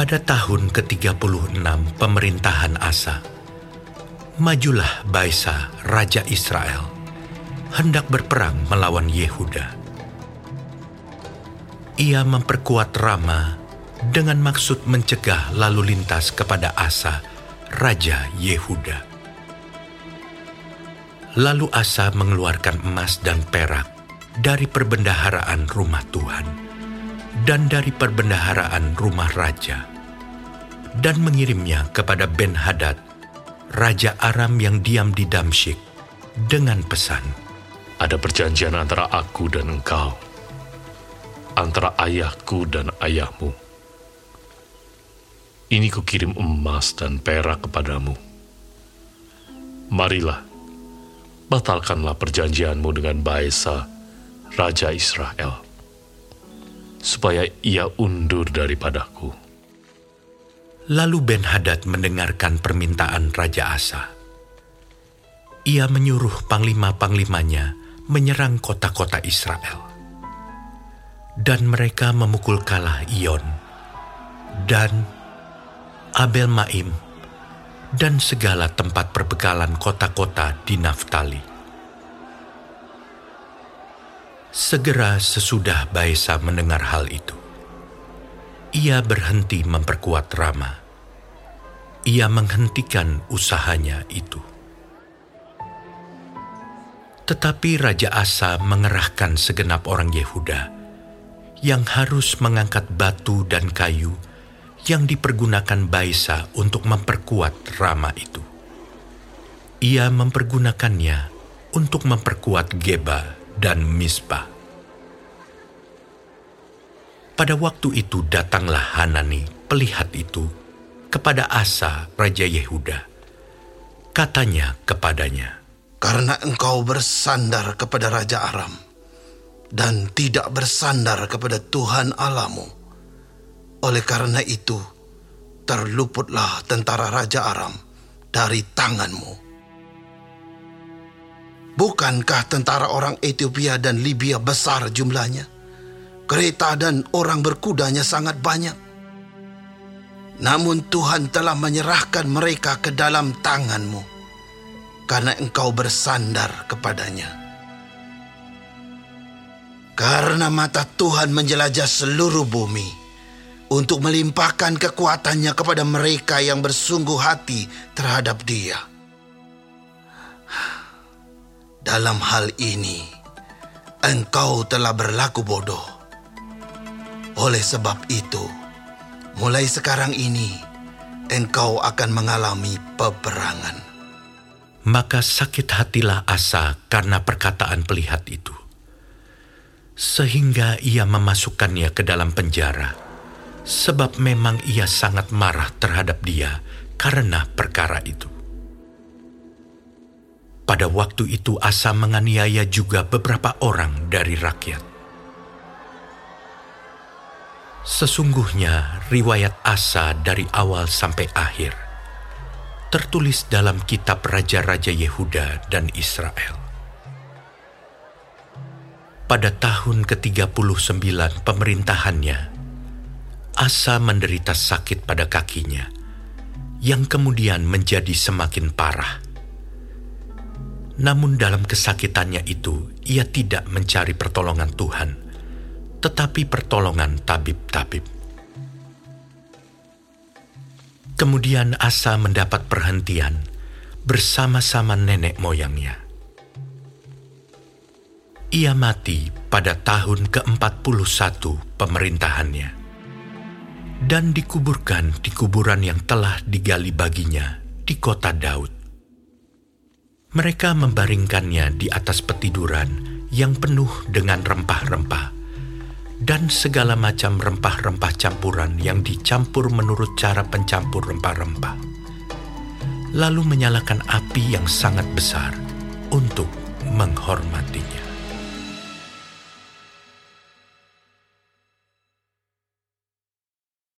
Pada tahun ke-36 pemerintahan Asa, majulah Baisa, Raja Israel, hendak berperang melawan Yehuda. Ia memperkuat Rama dengan maksud mencegah lalu lintas kepada Asa, Raja Yehuda. Lalu Asa mengeluarkan emas dan perak dari perbendaharaan rumah Tuhan dan dari perbendaharaan rumah raja dan mengirimnya kepada Ben-Hadad, Raja Aram yang diam di Damsyik, dengan pesan, Ada perjanjian antara aku dan engkau, antara ayahku dan ayahmu. Ini kukirim emas dan perak kepadamu. Marilah, batalkanlah perjanjianmu dengan Baesa, Raja Israel, supaya ia undur daripadaku. Lalu Ben-Hadad mendengarkan permintaan Raja Asa. Ia menyuruh panglima-panglimanya menyerang kota-kota Israel. Dan mereka memukul kalah Ion, dan Abel Maim, dan segala tempat perbekalan kota-kota di Naftali. Segera sesudah Baesa mendengar hal itu, ia berhenti memperkuat Rama. Ia menghentikan usahanya itu. Tetapi Raja Asa mengerahkan segenap orang Yehuda yang harus mengangkat batu dan kayu yang dipergunakan Baisa untuk memperkuat Rama itu. Ia mempergunakannya untuk memperkuat Geba dan Mispa. Pada waktu itu datanglah Hanani, pelihat itu, kepada Asa, Raja Yehuda. Katanya kepadanya, Karena engkau bersandar kepada Raja Aram dan tidak bersandar kepada Tuhan Alamu. Oleh karena itu, terluputlah tentara Raja Aram dari tanganmu. Bukankah tentara orang Ethiopia dan Libya besar jumlahnya? Kereta dan orang berkudanya sangat banyak. Namun Tuhan telah menyerahkan mereka ke dalam tanganmu karena engkau bersandar kepadanya. Karena mata Tuhan menjelajah seluruh bumi untuk melimpahkan kekuatannya kepada mereka yang bersungguh hati terhadap dia. Dalam hal ini, engkau telah berlaku bodoh. Oleh sebab itu, mulai sekarang ini, engkau akan mengalami peperangan. maka sakit hatilah Asa karena perkataan pelihat itu. Sehingga ia memasukkannya ke dalam penjara, sebab memang ia sangat marah terhadap dia karena perkara itu. Pada waktu itu Asa menganiaya juga beberapa orang dari rakyat. Sesungguhnya riwayat Asa dari awal sampai akhir tertulis dalam kitab Raja-Raja Yehuda dan Israel. Pada tahun ke-39 pemerintahannya, Asa menderita sakit pada kakinya, yang kemudian menjadi semakin parah. Namun dalam kesakitannya itu, ia tidak mencari pertolongan Tuhan, tetapi pertolongan tabib-tabib. Kemudian Asa mendapat perhentian bersama-sama nenek moyangnya. Ia mati pada tahun ke-41 pemerintahannya dan dikuburkan di kuburan yang telah digali baginya di kota Daud. Mereka membaringkannya di atas petiduran yang penuh dengan rempah-rempah dan segala macam rempah-rempah campuran yang dicampur menurut cara pencampur rempah-rempah. Lalu menyalakan api yang sangat besar untuk menghormatinya.